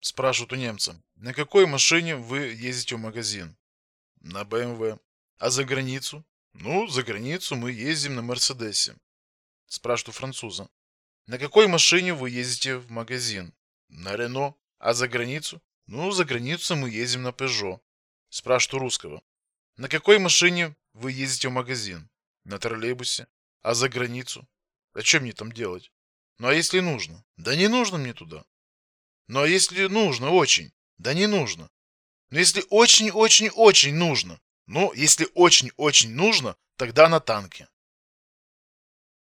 Спрашивают у немца. На какой машине вы ездите в магазин? На БМВ. А за границу? Ну, за границу мы ездим на Мерседесе. Спрашивают у француза. На какой машине вы ездите в магазин? На Рено. А за границу? Ну, за границу мы ездим на Пежо. Спрашивают у русского. На какой машине вы ездите в магазин? На троллейбусе. А за границу? А что мне там делать? Ну а если нужно? Да не нужно мне туда. А если нужно очень? Да не нужно. Но если очень-очень-очень нужно? Ну, если очень-очень нужно, тогда на танке.